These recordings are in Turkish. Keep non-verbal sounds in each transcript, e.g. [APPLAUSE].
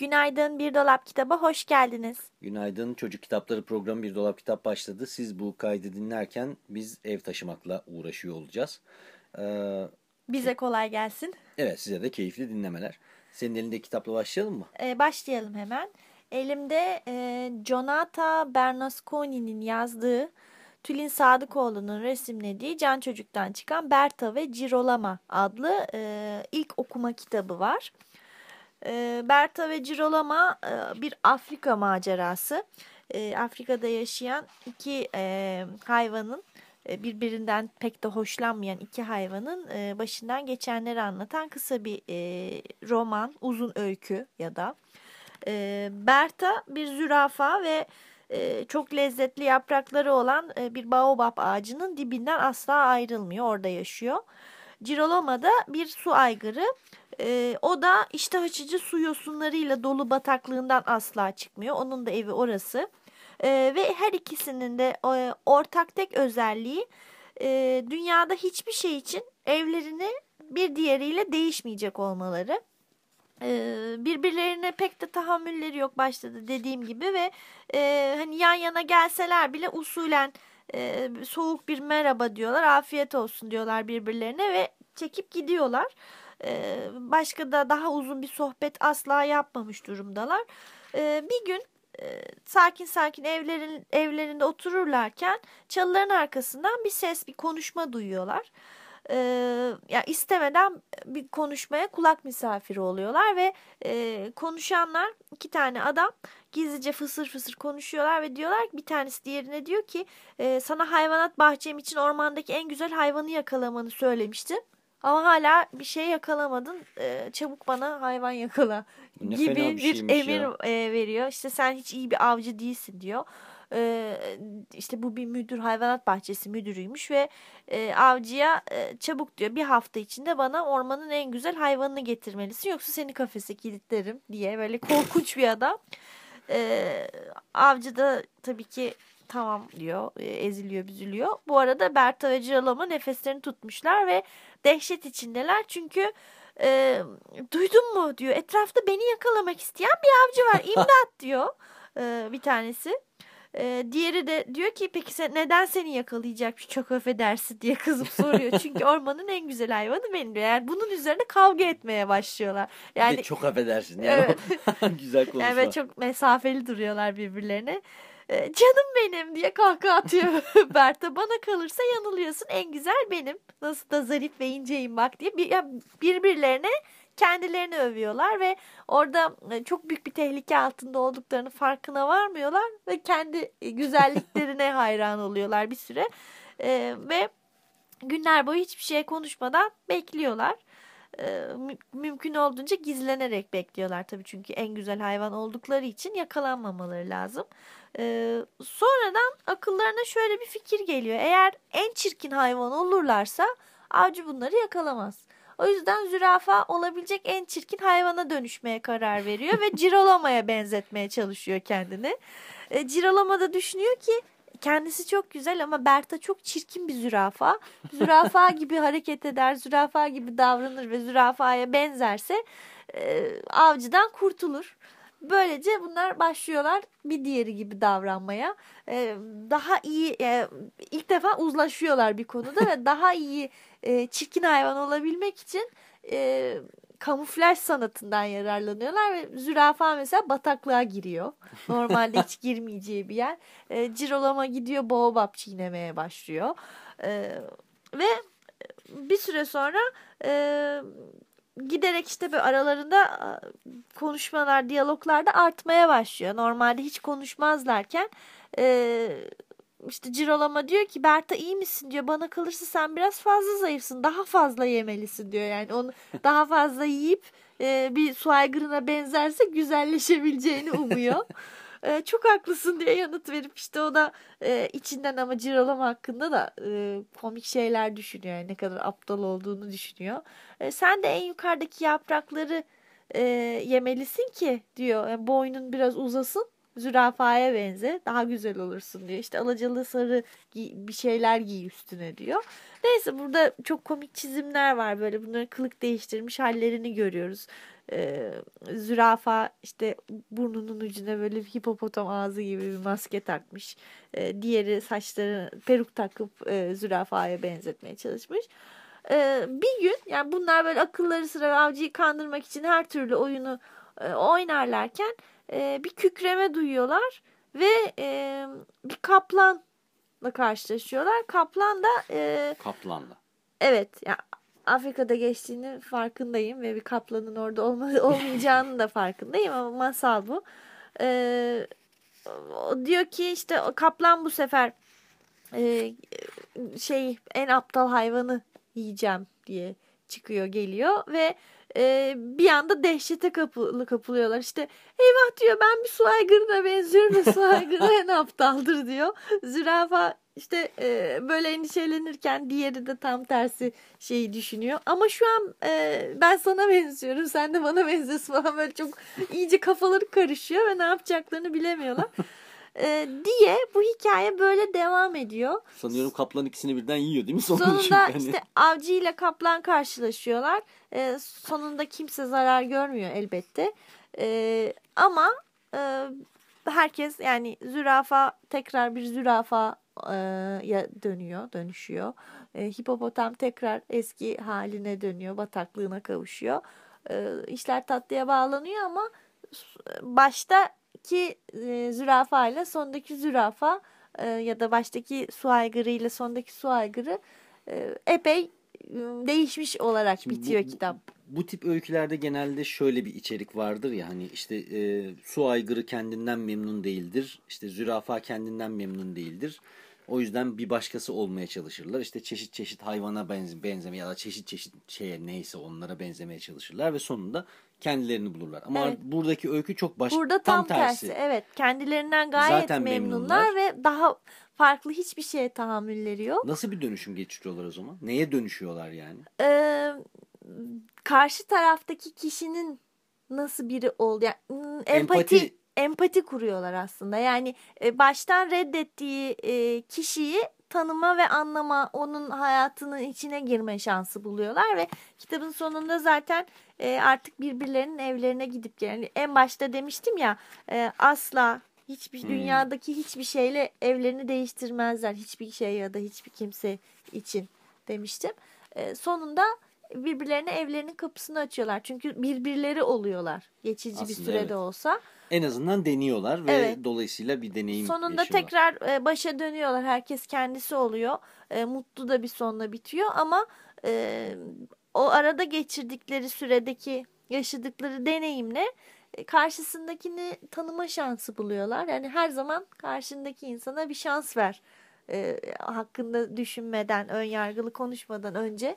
Günaydın Bir Dolap Kitaba hoş geldiniz. Günaydın Çocuk Kitapları programı Bir Dolap Kitap başladı. Siz bu kaydı dinlerken biz ev taşımakla uğraşıyor olacağız. Ee, Bize kolay gelsin. Evet size de keyifli dinlemeler. Senin elinde kitapla başlayalım mı? Ee, başlayalım hemen. Elimde e, Jonata Bernasconi'nin yazdığı Tülin Sadıkoğlu'nun resimlediği Can Çocuk'tan çıkan Berta ve Cirolama adlı e, ilk okuma kitabı var. E, Berta ve Cirolama e, bir Afrika macerası. E, Afrika'da yaşayan iki e, hayvanın e, birbirinden pek de hoşlanmayan iki hayvanın e, başından geçenleri anlatan kısa bir e, roman, uzun öykü ya da. E, Berta bir zürafa ve çok lezzetli yaprakları olan bir baobab ağacının dibinden asla ayrılmıyor. Orada yaşıyor. Ciroloma da bir su aygırı. E, o da iştah açıcı su yosunlarıyla dolu bataklığından asla çıkmıyor. Onun da evi orası. ve her ikisinin de ortak tek özelliği dünyada hiçbir şey için evlerini bir diğeriyle değişmeyecek olmaları birbirlerine pek de tahammülleri yok başladı dediğim gibi ve e, hani yan yana gelseler bile usulen e, soğuk bir merhaba diyorlar afiyet olsun diyorlar birbirlerine ve çekip gidiyorlar. E, başka da daha uzun bir sohbet asla yapmamış durumdalar. E, bir gün e, sakin sakin evlerin evlerinde otururlarken çalıların arkasından bir ses bir konuşma duyuyorlar e, ya istemeden bir konuşmaya kulak misafiri oluyorlar ve e, konuşanlar iki tane adam gizlice fısır fısır konuşuyorlar ve diyorlar ki bir tanesi diğerine diyor ki e, sana hayvanat bahçem için ormandaki en güzel hayvanı yakalamanı söylemiştim. Ama hala bir şey yakalamadın. E, çabuk bana hayvan yakala ne gibi bir, bir emir e, veriyor. İşte sen hiç iyi bir avcı değilsin diyor e, işte bu bir müdür hayvanat bahçesi müdürüymüş ve e, avcıya e, çabuk diyor bir hafta içinde bana ormanın en güzel hayvanını getirmelisin yoksa seni kafese kilitlerim diye böyle korkunç bir adam. E, avcı da tabii ki tamam diyor e, eziliyor büzülüyor. Bu arada Berta ve Ciralama nefeslerini tutmuşlar ve dehşet içindeler çünkü e, duydun mu diyor etrafta beni yakalamak isteyen bir avcı var [LAUGHS] imdat diyor e, bir tanesi. E, diğeri de diyor ki peki sen neden seni yakalayacak çok affedersin diye kızıp soruyor. [LAUGHS] Çünkü ormanın en güzel hayvanı benim diyor. Yani bunun üzerine kavga etmeye başlıyorlar. Yani çok affedersin. [LAUGHS] Yani evet. güzel konuşma. Evet çok mesafeli duruyorlar birbirlerine. Canım benim diye kahkaha atıyor [LAUGHS] Berta. Bana kalırsa yanılıyorsun. En güzel benim. Nasıl da zarif ve inceyim bak diye. Bir, ya birbirlerine kendilerini övüyorlar ve orada e, çok büyük bir tehlike altında olduklarını farkına varmıyorlar ve kendi e, güzelliklerine [LAUGHS] hayran oluyorlar bir süre e, ve günler boyu hiçbir şey konuşmadan bekliyorlar. E, mümkün olduğunca gizlenerek bekliyorlar tabii çünkü en güzel hayvan oldukları için yakalanmamaları lazım. E, sonradan akıllarına şöyle bir fikir geliyor. Eğer en çirkin hayvan olurlarsa avcı bunları yakalamaz. O yüzden zürafa olabilecek en çirkin hayvana dönüşmeye karar veriyor ve [LAUGHS] Cirolama'ya benzetmeye çalışıyor kendini. E, Cirolama da düşünüyor ki kendisi çok güzel ama Berta çok çirkin bir zürafa. Zürafa [LAUGHS] gibi hareket eder, zürafa gibi davranır ve zürafaya benzerse e, avcıdan kurtulur. Böylece bunlar başlıyorlar bir diğeri gibi davranmaya. Ee, daha iyi e, ilk defa uzlaşıyorlar bir konuda ve [LAUGHS] daha iyi e, çirkin hayvan olabilmek için e, kamuflaj sanatından yararlanıyorlar ve zürafa mesela bataklığa giriyor. Normalde hiç [LAUGHS] girmeyeceği bir yer. E, cirolama gidiyor baobab çiğnemeye başlıyor. E, ve bir süre sonra e, giderek işte böyle aralarında konuşmalar, diyaloglar da artmaya başlıyor. Normalde hiç konuşmazlarken e, işte Cirolama diyor ki Berta iyi misin diyor. Bana kalırsa sen biraz fazla zayıfsın. Daha fazla yemelisin diyor. Yani onu daha fazla yiyip e, bir su aygırına benzerse güzelleşebileceğini umuyor. [LAUGHS] e, çok haklısın diye yanıt verip işte o da e, içinden ama Cirolama hakkında da e, komik şeyler düşünüyor. Yani ne kadar aptal olduğunu düşünüyor. E, sen de en yukarıdaki yaprakları e, yemelisin ki diyor. Yani boynun biraz uzasın zürafaya benze daha güzel olursun diyor. İşte alacalı sarı bir şeyler giy üstüne diyor. Neyse burada çok komik çizimler var böyle bunları kılık değiştirmiş hallerini görüyoruz. Ee, zürafa işte burnunun ucuna böyle hipopotam ağzı gibi bir maske takmış. Ee, diğeri saçları peruk takıp e, zürafaya benzetmeye çalışmış. Ee, bir gün yani bunlar böyle akılları sıra avcıyı kandırmak için her türlü oyunu e, oynarlarken e, bir kükreme duyuyorlar ve e, bir kaplanla karşılaşıyorlar. Kaplan da e, Kaplanla. evet yani Afrika'da geçtiğini farkındayım ve bir kaplanın orada olma, [LAUGHS] olmayacağını da farkındayım ama masal bu. E, o diyor ki işte o kaplan bu sefer e, şey en aptal hayvanı yiyeceğim diye çıkıyor geliyor ve e, bir anda dehşete kapı, kapılıyorlar. İşte eyvah diyor ben bir su aygırına benziyorum ve su aygırı en aptaldır diyor. Zürafa işte e, böyle endişelenirken diğeri de tam tersi şeyi düşünüyor. Ama şu an e, ben sana benziyorum sen de bana benziyorsun falan böyle çok iyice kafaları karışıyor ve ne yapacaklarını bilemiyorlar. E, diye bu hikaye böyle devam ediyor. Sanıyorum kaplan ikisini birden yiyor değil mi? [LAUGHS] Sonunda, Sonunda hani- işte avcı ile kaplan karşılaşıyorlar. E, sonunda kimse zarar görmüyor elbette. E, ama e, herkes yani zürafa tekrar bir zürafa ya dönüyor, dönüşüyor. E, hipopotam tekrar eski haline dönüyor, bataklığına kavuşuyor. E, işler tatlıya bağlanıyor ama baştaki e, zürafa ile sondaki zürafa e, ya da baştaki su aygırı ile sondaki su aygırı e, epey değişmiş olarak Şimdi bitiyor bu- kitap. Bu tip öykülerde genelde şöyle bir içerik vardır ya hani işte e, su aygırı kendinden memnun değildir. işte zürafa kendinden memnun değildir. O yüzden bir başkası olmaya çalışırlar. İşte çeşit çeşit hayvana benze, benzeme ya da çeşit çeşit şeye neyse onlara benzemeye çalışırlar ve sonunda kendilerini bulurlar. Ama Evet. buradaki öykü çok baş Burada tam, tersi. Evet, kendilerinden gayet Zaten memnunlar, memnunlar. ve daha farklı hiçbir şeye tahammülleri yok. Nasıl bir dönüşüm geçiriyorlar o zaman? Neye dönüşüyorlar yani? Ee, karşı taraftaki kişinin nasıl biri oldu yani, hmm, empati, Empati- empati kuruyorlar aslında. Yani e, baştan reddettiği e, kişiyi tanıma ve anlama, onun hayatının içine girme şansı buluyorlar ve kitabın sonunda zaten e, artık birbirlerinin evlerine gidip yani en başta demiştim ya e, asla hiçbir Hmm. dünyadaki hiçbir şeyle evlerini değiştirmezler. Hiçbir şey ya da hiçbir kimse için demiştim. E, sonunda birbirlerine evlerinin kapısını açıyorlar. Çünkü birbirleri oluyorlar. Geçici bir Aslında sürede evet. olsa. En azından deniyorlar ve Evet. dolayısıyla bir deneyim Sonunda yaşıyorlar. tekrar e, başa dönüyorlar. Herkes kendisi oluyor. E, mutlu da bir sonla bitiyor ama e, o arada geçirdikleri süredeki yaşadıkları deneyimle karşısındakini tanıma şansı buluyorlar. Yani her zaman karşındaki insana bir şans ver. E, hakkında düşünmeden, ön yargılı konuşmadan önce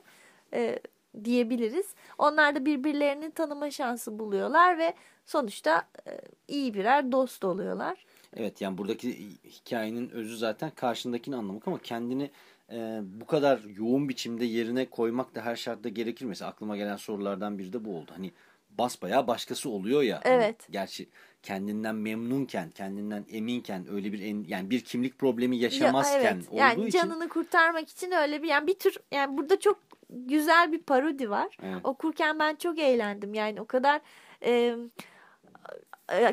e, diyebiliriz. Onlar da birbirlerini tanıma şansı buluyorlar ve sonuçta e, iyi birer dost oluyorlar. Evet yani buradaki hikayenin özü zaten karşındakini anlamak ama kendini e, bu kadar yoğun biçimde yerine koymak da her şartta gerekir. Mesela aklıma gelen sorulardan biri de bu oldu. Hani basbayağı başkası oluyor ya. Hani Evet. gerçi kendinden memnunken, kendinden eminken öyle bir en, yani bir kimlik problemi Ya, yaşamazken evet. olduğu Yani için canını kurtarmak için öyle bir yani bir tür yani burada çok güzel bir parodi var. Evet. Okurken ben çok eğlendim. Yani o kadar e,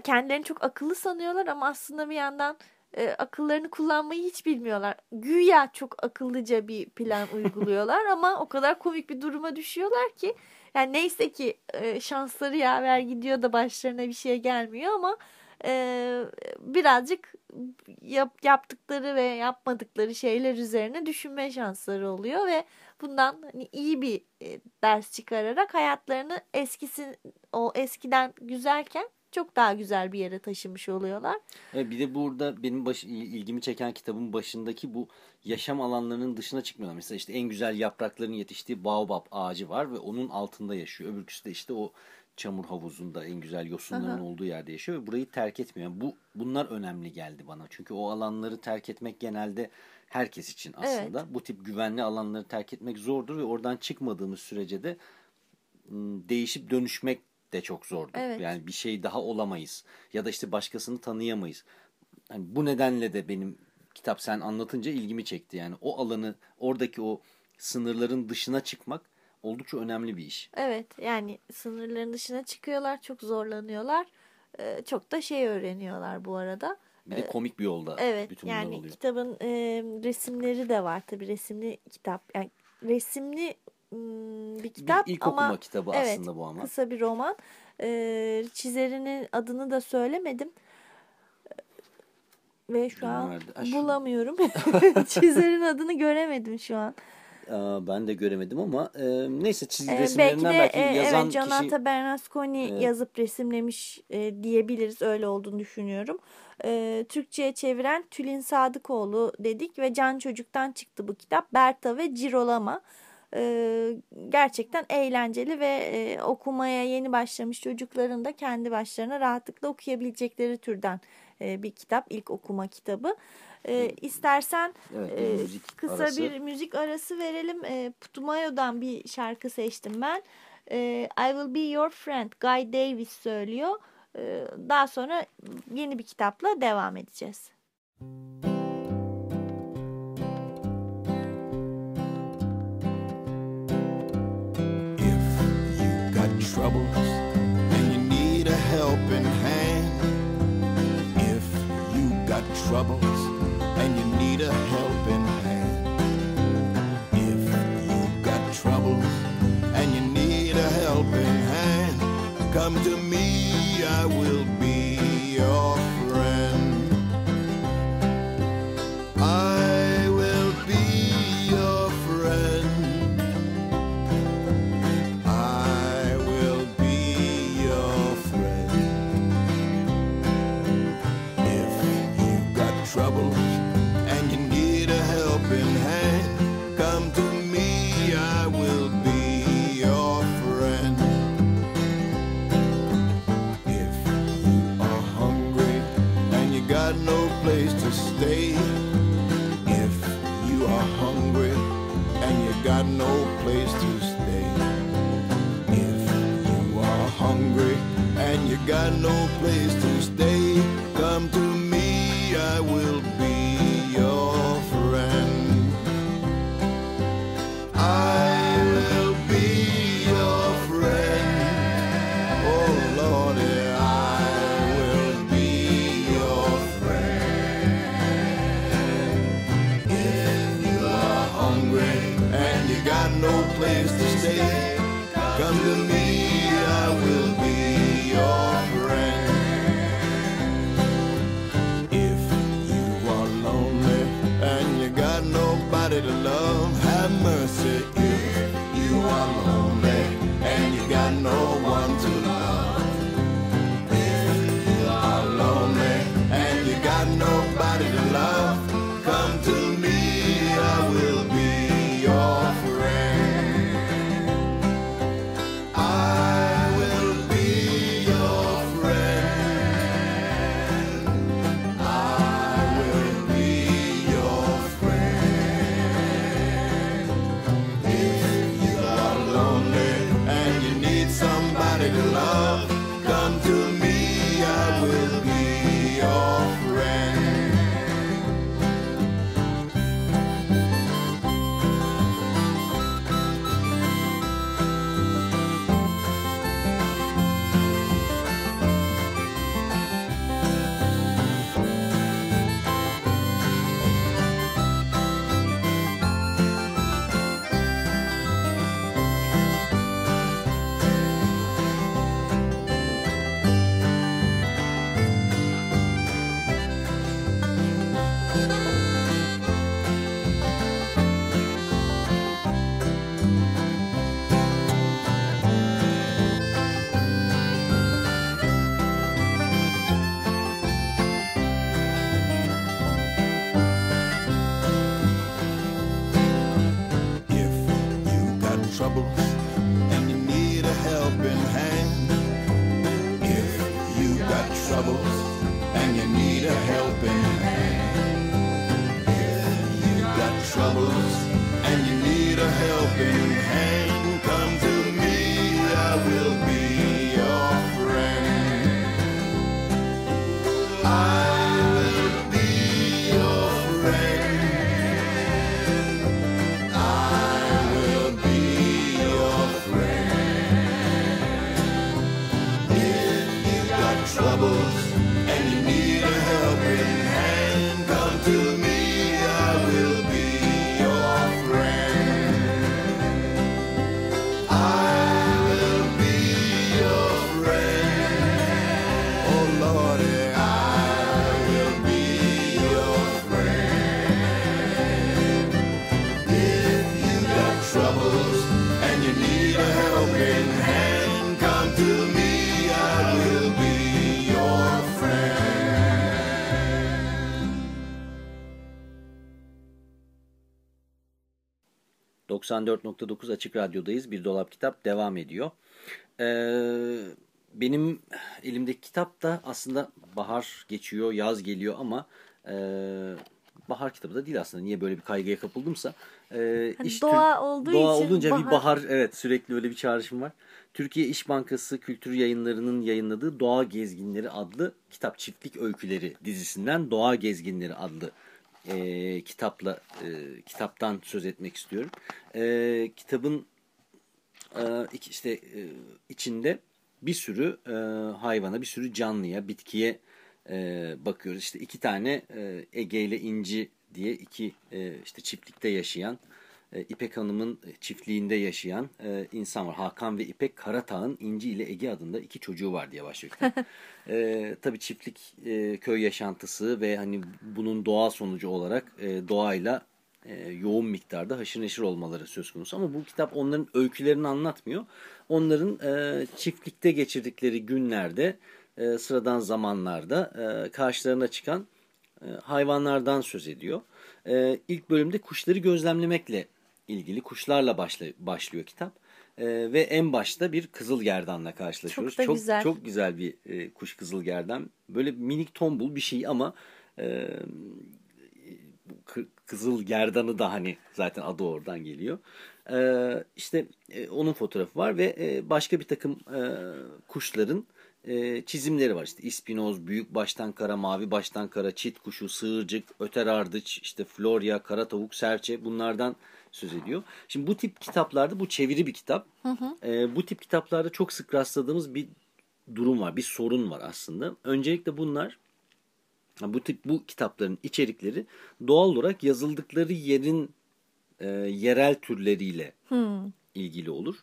kendilerini çok akıllı sanıyorlar ama aslında bir yandan e, akıllarını kullanmayı hiç bilmiyorlar. Güya çok akıllıca bir plan [LAUGHS] uyguluyorlar ama o kadar komik bir duruma düşüyorlar ki yani neyse ki e, şansları yaver gidiyor da başlarına bir şey gelmiyor ama e, birazcık yap, yaptıkları ve yapmadıkları şeyler üzerine düşünme şansları oluyor ve bundan hani iyi bir e, ders çıkararak hayatlarını eskisi o eskiden güzelken çok daha güzel bir yere taşımış oluyorlar. Evet, bir de burada benim baş, ilgimi çeken kitabın başındaki bu yaşam alanlarının dışına çıkmıyorlar. Mesela işte en güzel yaprakların yetiştiği baobab ağacı var ve onun altında yaşıyor. Öbürküsü de işte o çamur havuzunda en güzel yosunların Aha. olduğu yerde yaşıyor ve burayı terk etmiyor. Bu bunlar önemli geldi bana. Çünkü o alanları terk etmek genelde herkes için aslında. Bu tip güvenli alanları terk etmek zordur ve oradan çıkmadığımız sürece de değişip dönüşmek de çok zordur. Evet. Yani bir şey daha olamayız. Ya da işte başkasını tanıyamayız. Hani bu nedenle de benim kitap sen anlatınca ilgimi çekti. Yani o alanı oradaki o sınırların dışına çıkmak oldukça önemli bir iş. Evet yani sınırların dışına çıkıyorlar çok zorlanıyorlar. Çok da şey öğreniyorlar bu arada. Bir de komik bir yolda Evet bütün bunlar yani oluyor. kitabın e, resimleri de var tabi resimli kitap. Yani resimli bir kitap bir ama ilkokuma kitabı evet, aslında bu ama. kısa bir roman. Ee, çizerinin adını da söylemedim. Ve şu an? Ha, şu- bulamıyorum. [LAUGHS] [LAUGHS] Çizerin adını göremedim şu an. Aa, ben de göremedim ama e, neyse çizgi Ee, belki resimlerinden de belki, e, yazan evet Jonathan kişi Bernasconi Evet. yazıp resimlemiş e, diyebiliriz. Öyle olduğunu düşünüyorum. E, Türkçe'ye çeviren Tülin Sadıkoğlu dedik ve Can Çocuk'tan çıktı bu kitap. Berta ve Cirolama. E, gerçekten eğlenceli ve e, okumaya yeni başlamış çocukların da kendi başlarına rahatlıkla okuyabilecekleri türden e, bir kitap. İlk okuma kitabı. E, istersen Evet, e, müzik kısa arası. bir müzik arası verelim. E, Putumayo'dan bir şarkı seçtim ben. E, I Will Be Your Friend Guy Davis söylüyor. E, daha sonra yeni bir kitapla devam edeceğiz. If you got troubles and you need a helping hand, troubles and you need a helping hand, if you got troubles and you need a helping hand, come to me, 94.9 Açık Radyo'dayız. Bir Dolap Kitap devam ediyor. Ee, benim elimdeki kitap da aslında bahar geçiyor, yaz geliyor ama e, bahar kitabı da değil aslında. Niye böyle bir kaygıya kapıldımsa. E, Hani iş doğa tür- olduğu doğa için olunca bir bahar- bahar evet sürekli öyle bir çağrışım var. Türkiye İş Bankası Kültür Yayınları'nın yayınladığı Doğa Gezginleri adlı kitap Çiftlik Öyküleri dizisinden Doğa Gezginleri adlı e, kitapla e, kitaptan söz etmek istiyorum. E, kitabın e, işte e, içinde bir sürü e, hayvana, bir sürü canlıya, bitkiye e, bakıyoruz. İşte iki tane e, Ege ile İnci diye iki e, işte çiftlikte yaşayan, e, İpek Hanım'ın çiftliğinde yaşayan e, insan var. Hakan ve İpek Karatağ'ın İnci ile Ege adında iki çocuğu var diye başlıyor. [LAUGHS] e, tabii çiftlik e, köy yaşantısı ve hani bunun doğal sonucu olarak e, doğayla e, yoğun miktarda haşır neşir olmaları söz konusu. Ama bu kitap onların öykülerini anlatmıyor. Onların e, çiftlikte geçirdikleri günlerde, e, sıradan zamanlarda e, karşılarına çıkan e, hayvanlardan söz ediyor. E, ilk bölümde kuşları gözlemlemekle ilgili kuşlarla başla, başlıyor kitap. E, ve en başta bir kızılgerdanla karşılaşıyoruz. Çok da güzel. Çok güzel bir e, kuş kızılgerdan. Böyle minik tombul bir şey ama e, Kı- Kızıl Gerdan'ı da hani zaten adı oradan geliyor. Ee, işte e, onun fotoğrafı var ve e, başka bir takım e, kuşların e, çizimleri var. İşte ispinoz, büyük baştan kara, mavi baştan kara, çit kuşu, sığırcık, öter ardıç, işte florya, kara tavuk, serçe bunlardan söz ediyor. Şimdi bu tip kitaplarda bu çeviri bir kitap. E, bu tip kitaplarda çok sık rastladığımız bir durum var, bir sorun var aslında. Öncelikle bunlar bu tip bu kitapların içerikleri doğal olarak yazıldıkları yerin e, yerel türleriyle ilgili olur.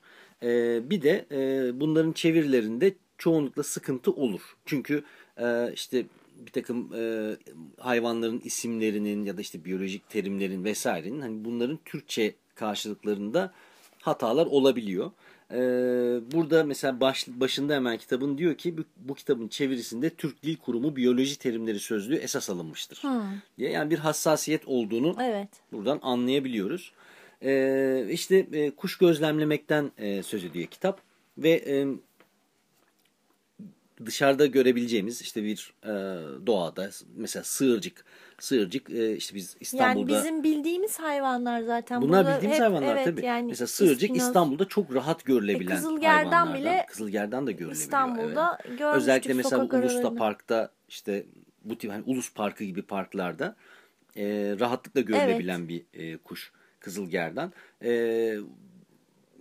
E, bir de e, bunların çevirilerinde çoğunlukla sıkıntı olur. Çünkü e, işte bir takım e, hayvanların isimlerinin ya da işte biyolojik terimlerin vesairenin hani bunların Türkçe karşılıklarında hatalar olabiliyor. Ee, burada mesela baş, başında hemen kitabın diyor ki bu, bu kitabın çevirisinde Türk Dil Kurumu biyoloji terimleri sözlüğü esas alınmıştır. diye yani bir hassasiyet olduğunu Evet. buradan anlayabiliyoruz. Ee, işte e, kuş gözlemlemekten e, söz ediyor kitap ve e, dışarıda görebileceğimiz işte bir e, doğada mesela sığırcık, sığırcık e, işte biz İstanbul'da Yani bizim bildiğimiz hayvanlar zaten. Bunlar Burada bildiğimiz hep- hayvanlar evet, tabii. Yani Mesela sığırcık ispinoz, İstanbul'da çok rahat görülebilen E, kızılgerdan hayvanlardan. bile Kızılgerdan da görülebiliyor. İstanbul'da evet. görmüştük Özellikle mesela Ulus'ta parkta işte bu tip hani Ulus Parkı gibi parklarda e, rahatlıkla görülebilen bir e, kuş kızılgerdan. E,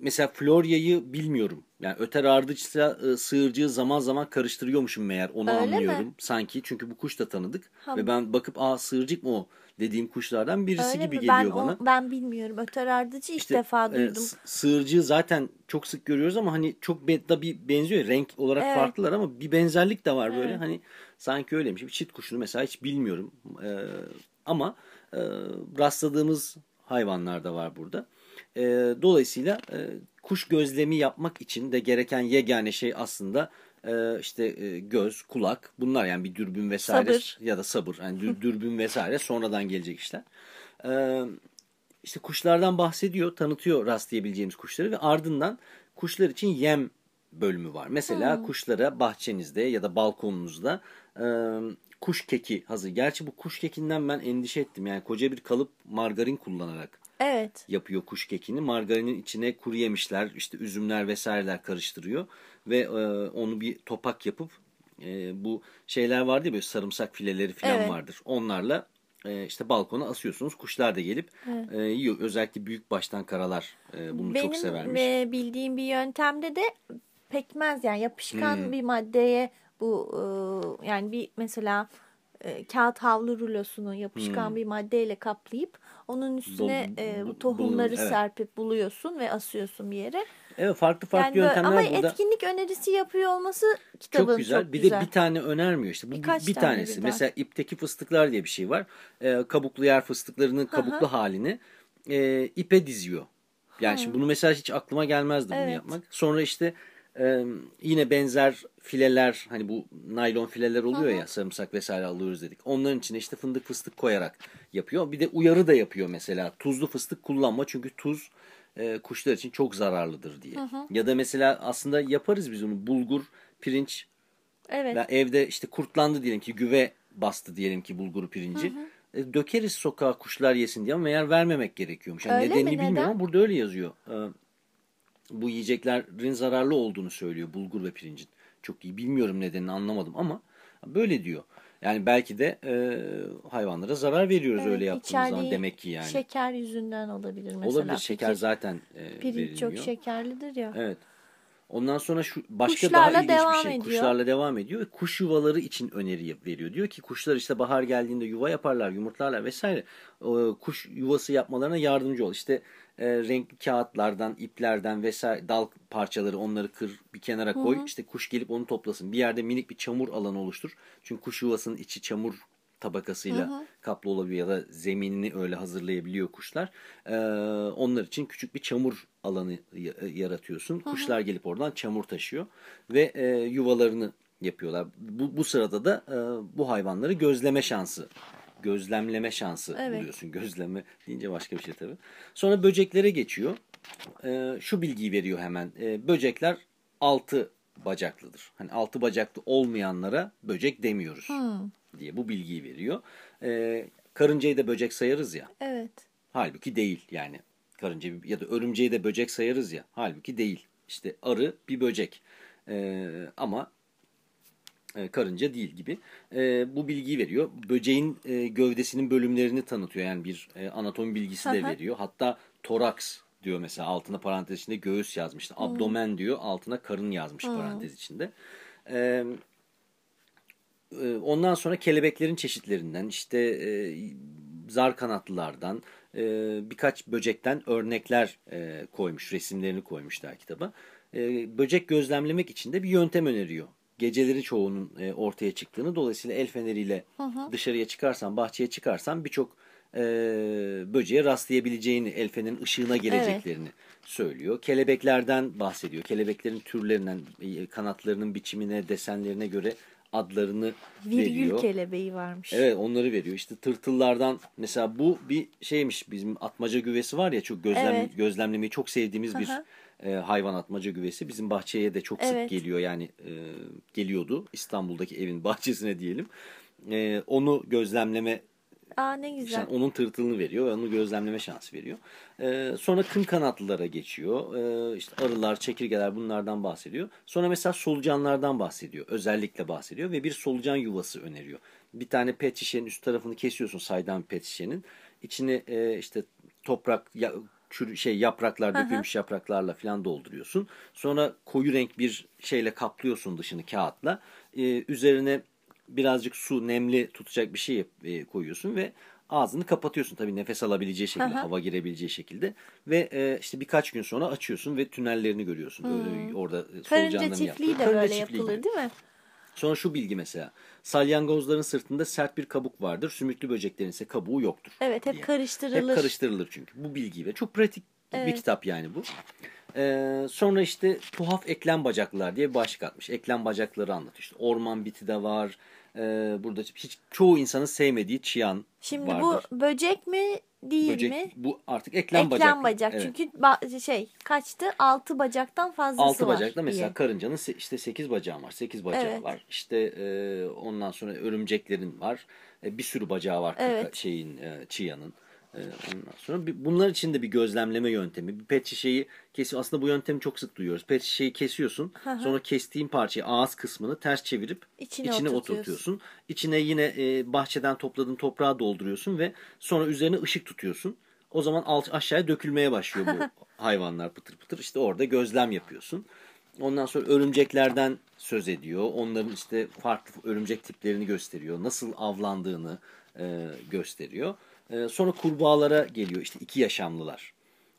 mesela Florya'yı bilmiyorum. Yani öter ardıçsa e, sığırcığı zaman zaman karıştırıyormuşum meğer onu Öyle mi? anlıyorum sanki. Çünkü bu kuş da tanıdık Ha. ve ben bakıp aa sığırcık mı o dediğim kuşlardan birisi Öyle gibi mi? geliyor ben, bana. o- ben bilmiyorum. Öter ardıcı ilk İşte, defa e, duydum. s- sığırcığı zaten çok sık görüyoruz ama hani çok be, da bir benziyor. Renk olarak Evet. farklılar ama bir benzerlik de var böyle. Evet. Hani sanki öyleymiş. Bir çit kuşunu mesela hiç bilmiyorum. E, ama e, rastladığımız hayvanlar da var burada. E, dolayısıyla e, kuş gözlemi yapmak için de gereken yegane şey aslında e, işte e, göz, kulak bunlar yani bir dürbün vesaire Sabır. ya da sabır. Yani dür- dürbün vesaire sonradan gelecek işler. E, işte kuşlardan bahsediyor, tanıtıyor rastlayabileceğimiz kuşları ve ardından kuşlar için yem bölümü var. Mesela kuşlara bahçenizde ya da balkonunuzda e, kuş keki hazır. Gerçi bu kuş kekinden ben endişe ettim. Yani koca bir kalıp margarin kullanarak Evet. yapıyor kuş kekini. Margarinin içine kuru yemişler, işte üzümler vesaireler karıştırıyor ve e, onu bir topak yapıp e, bu şeyler vardı ya böyle sarımsak fileleri falan Evet. vardır. Onlarla e, işte balkona asıyorsunuz. Kuşlar da gelip e, yiyor. Özellikle büyük baştan karalar e, bunu Benim çok severmiş. e, bildiğim bir yöntemde de pekmez yani yapışkan Hmm. bir maddeye bu e, yani bir mesela e, kağıt havlu rulosunu yapışkan Hmm. bir maddeyle kaplayıp onun üstüne Bul- e, bu- tohumları bulun- evet. serpip buluyorsun ve asıyorsun bir yere. Evet farklı farklı Yani yöntemler ama burada. etkinlik önerisi yapıyor olması kitabın Çok güzel. bir de bir tane önermiyor işte. Bu bir- Birkaç bir tane tanesi. birden. Mesela ipteki fıstıklar diye bir şey var. Ee, kabuklu yer fıstıklarının kabuklu halini e, ipe diziyor. Yani şimdi bunu mesela hiç aklıma gelmezdi bunu Evet. yapmak. Sonra işte yine benzer fileler hani bu naylon fileler oluyor ya sarımsak vesaire alıyoruz dedik. Onların içine işte fındık fıstık koyarak yapıyor. Bir de uyarı da yapıyor mesela. Tuzlu fıstık kullanma çünkü tuz e, kuşlar için çok zararlıdır diye. Ya da mesela aslında yaparız biz onu bulgur, pirinç Evet. ben evde işte kurtlandı diyelim ki güve bastı diyelim ki bulguru pirinci. E, dökeriz sokağa kuşlar yesin diye ama meğer vermemek gerekiyormuş. Yani Öyle nedenini mi? bilmiyorum Neden? ama burada öyle yazıyor. Bu yiyeceklerin zararlı olduğunu söylüyor bulgur ve pirincin. Çok iyi bilmiyorum nedenini anlamadım ama böyle diyor. Yani belki de e, hayvanlara zarar veriyoruz Evet, öyle yaptığımız zaman demek ki yani. Şeker yüzünden olabilir mesela. Olabilir şeker Pirinç- zaten e, Pirinç çok şekerlidir ya. Evet. Ondan sonra şu başka Kuşlarla daha ilginç bir şey. ediyor. Kuşlarla devam ediyor. Kuş yuvaları için öneri veriyor. Diyor ki kuşlar işte bahar geldiğinde yuva yaparlar, yumurtlarlar vesaire. O, kuş yuvası yapmalarına yardımcı ol. İşte e, renkli kağıtlardan, iplerden vesaire dal parçaları onları kır bir kenara koy. İşte kuş gelip onu toplasın. Bir yerde minik bir çamur alanı oluştur. Çünkü kuş yuvasının içi çamur tabakasıyla kaplı olabiliyor ya da zeminini öyle hazırlayabiliyor kuşlar. Ee, onlar için küçük bir çamur alanı ya- yaratıyorsun. Kuşlar gelip oradan çamur taşıyor ve e, yuvalarını yapıyorlar. Bu, bu sırada da e, bu hayvanları gözleme şansı gözlemleme şansı Evet. buluyorsun. [LAUGHS] Gözleme deyince başka bir şey tabii. Sonra böceklere geçiyor. Ee, şu bilgiyi veriyor hemen. Ee, böcekler altı bacaklıdır. Hani altı bacaklı olmayanlara böcek demiyoruz diye bu bilgiyi veriyor. Ee, karıncayı da böcek sayarız ya. Evet. Halbuki değil yani. Karınca ya da örümceği de böcek sayarız ya. Halbuki değil. İşte arı bir böcek. Ee, ama e, karınca değil gibi. E, bu bilgiyi veriyor. Böceğin e, gövdesinin bölümlerini tanıtıyor. Yani bir e, anatomi bilgisi de veriyor. Hatta toraks diyor mesela altına parantez içinde göğüs yazmıştı. Abdomen diyor altına karın yazmış parantez içinde. E, e, ondan sonra kelebeklerin çeşitlerinden işte e, zar kanatlılardan e, birkaç böcekten örnekler e, koymuş resimlerini koymuşlar kitaba. E, böcek gözlemlemek için de bir yöntem öneriyor. Geceleri çoğunun e, ortaya çıktığını dolayısıyla el feneriyle dışarıya çıkarsan bahçeye çıkarsan birçok e, böceğe rastlayabileceğini el fenerinin ışığına geleceklerini söylüyor. Kelebeklerden bahsediyor. Kelebeklerin türlerinden e, kanatlarının biçimine desenlerine göre adlarını Virgül veriyor. kelebeği varmış. Evet onları veriyor. İşte tırtıllardan mesela bu bir şeymiş bizim atmaca güvesi var ya çok gözlem, Evet. gözlemlemeyi çok sevdiğimiz bir Hı hı. E, hayvan atmaca güvesi. Bizim bahçeye de çok sık Evet. geliyor yani e, geliyordu İstanbul'daki evin bahçesine diyelim. E, onu gözlemleme Aa ne güzel. yani onun tırtılını veriyor ve onu gözlemleme şansı veriyor. Ee, sonra kın kanatlılara geçiyor. Ee, işte arılar, çekirgeler bunlardan bahsediyor. Sonra mesela solucanlardan bahsediyor. Özellikle bahsediyor ve bir solucan yuvası öneriyor. Bir tane pet şişenin üst tarafını kesiyorsun saydam pet şişenin. İçini e, işte toprak ya, çür- şey yapraklar dökülmüş yapraklarla falan dolduruyorsun. Sonra koyu renk bir şeyle kaplıyorsun dışını kağıtla. Ee, üzerine birazcık su nemli tutacak bir şey e, koyuyorsun ve ağzını kapatıyorsun tabii nefes alabileceği şekilde, hı. hava girebileceği şekilde ve e, işte birkaç gün sonra açıyorsun ve tünellerini görüyorsun. Öyle orada e, Karınca solucanların çiftliği yaptığı. de Karınca böyle çiftliği yapılır gibi. değil mi? Sonra şu bilgi mesela. Salyangozların sırtında sert bir kabuk vardır. Sümüklü böceklerin ise kabuğu yoktur. Evet hep diye. karıştırılır. Hep karıştırılır çünkü. Bu bilgi ve çok pratik bir Evet. kitap yani bu. Ee, sonra işte tuhaf eklem bacaklılar diye bir başlık atmış. Eklem bacakları anlatıyor. İşte orman biti de var. Ee, burada hiç çoğu insanın sevmediği çiyan Şimdi vardır. bu böcek mi değil Böcek, mi? bu artık eklem, Eklem bacaklı. bacak. Evet. Çünkü ba- şey kaçtı? Altı bacaktan fazlası Altı var. bacakla mesela diye. karıncanın işte sekiz bacağı var. Sekiz bacağı Evet. var. İşte e, ondan sonra örümceklerin var. E, bir sürü bacağı var Evet. şeyin e, çiyanın. E, ondan sonra bir- bunlar için de bir gözlemleme yöntemi. Bir pet şişeyi kesiyor. Aslında bu yöntemi çok sık duyuyoruz. Pet şişeyi kesiyorsun. Sonra kestiğin parçayı ağız kısmını ters çevirip İçine içine, oturtuyorsun. oturtuyorsun. İçine yine e, bahçeden topladığın toprağı dolduruyorsun ve sonra üzerine ışık tutuyorsun. O zaman alt, aşağıya dökülmeye başlıyor bu [LAUGHS] hayvanlar pıtır pıtır. İşte orada gözlem yapıyorsun. Ondan sonra örümceklerden söz ediyor. Onların işte farklı örümcek tiplerini gösteriyor. Nasıl avlandığını e, gösteriyor. E, sonra kurbağalara geliyor. İşte iki yaşamlılar.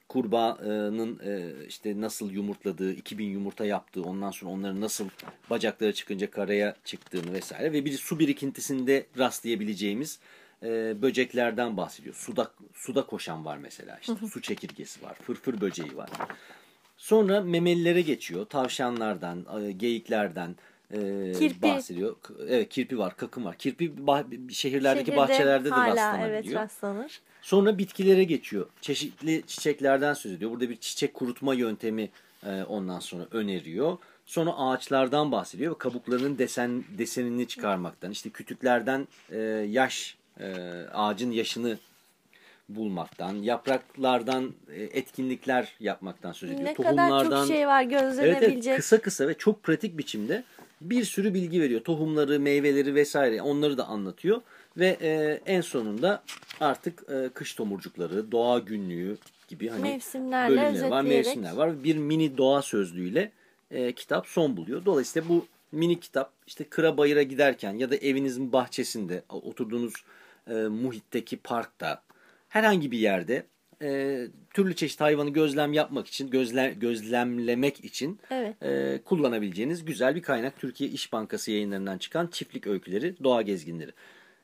Kurbağanın e, işte nasıl yumurtladığı, 2000 yumurta yaptığı, ondan sonra onların nasıl bacakları çıkınca karaya çıktığını vesaire ve bir su birikintisinde rastlayabileceğimiz e, böceklerden bahsediyor. Suda suda koşan var mesela işte su çekirgesi var, fırfır böceği var. Sonra memelilere geçiyor. Tavşanlardan, e, geyiklerden e, Kirpi. bahsediyor. Evet kirpi var, kakım var. Kirpi bah- şehirlerdeki Şehirde bahçelerde de hala evet rastlanabiliyor. rastlanır. Sonra bitkilere geçiyor. Çeşitli çiçeklerden söz ediyor. Burada bir çiçek kurutma yöntemi e, ondan sonra öneriyor. Sonra ağaçlardan bahsediyor ve kabuklarının desen desenini çıkarmaktan, işte kütüklerden e, yaş, e, ağacın yaşını bulmaktan, yapraklardan e, etkinlikler yapmaktan söz ediyor. Ne kadar çok şey var Evet, gözlenebilecek. evet kısa kısa ve çok pratik biçimde bir sürü bilgi veriyor. Tohumları, meyveleri vesaire onları da anlatıyor. Ve e, en sonunda artık e, kış tomurcukları, doğa günlüğü gibi hani Mevsimlerle bölümleri var, mevsimler var. Bir mini doğa sözlüğüyle e, kitap son buluyor. Dolayısıyla bu mini kitap işte kıra bayıra giderken ya da evinizin bahçesinde, oturduğunuz e, muhitteki parkta herhangi bir yerde e, türlü çeşit hayvanı gözlem yapmak için, gözle, gözlemlemek için Evet. e, kullanabileceğiniz güzel bir kaynak. Türkiye İş Bankası yayınlarından çıkan Çiftlik Öyküleri, Doğa Gezginleri.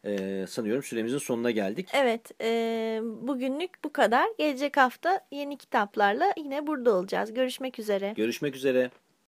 E, sanıyorum süremizin sonuna geldik. Evet, e, bugünlük bu kadar. Gelecek hafta yeni kitaplarla yine burada olacağız. Görüşmek üzere. Görüşmek üzere.